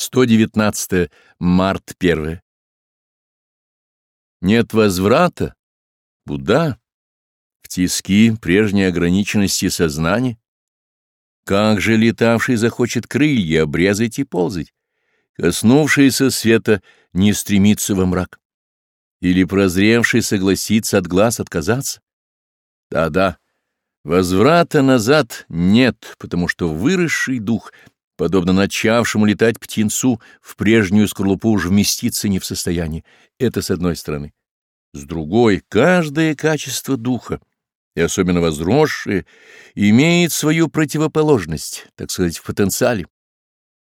119 март 1. Нет возврата. Будда, В тиски прежней ограниченности сознания? Как же летавший захочет крылья обрезать и ползать? Коснувшийся света не стремится во мрак. Или прозревший согласится от глаз отказаться? Да-да, возврата назад нет, потому что выросший дух — Подобно начавшему летать птенцу, в прежнюю скорлупу уже вместиться не в состоянии. Это с одной стороны. С другой, каждое качество духа, и особенно возросшее, имеет свою противоположность, так сказать, в потенциале.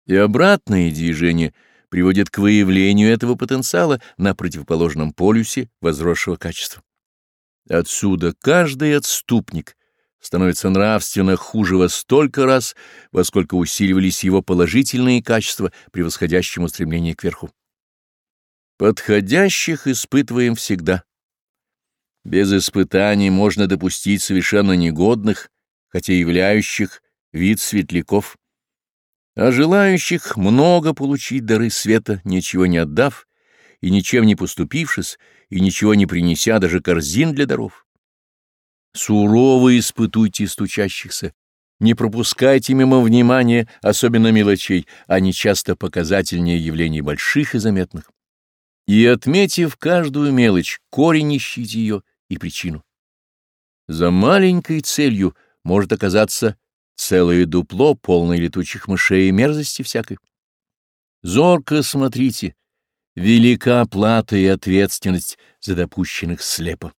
И обратное движение приводит к выявлению этого потенциала на противоположном полюсе возросшего качества. Отсюда каждый отступник — становится нравственно хуже во столько раз, во сколько усиливались его положительные качества при восходящем к верху. Подходящих испытываем всегда. Без испытаний можно допустить совершенно негодных, хотя являющих вид светляков. А желающих много получить дары света, ничего не отдав и ничем не поступившись, и ничего не принеся даже корзин для даров сурово испытуйте стучащихся. Не пропускайте мимо внимания, особенно мелочей, они часто показательнее явлений больших и заметных. И отметив каждую мелочь, корень ищите ее и причину. За маленькой целью может оказаться целое дупло, полное летучих мышей и мерзости всякой. Зорко смотрите, велика плата и ответственность за допущенных слепо.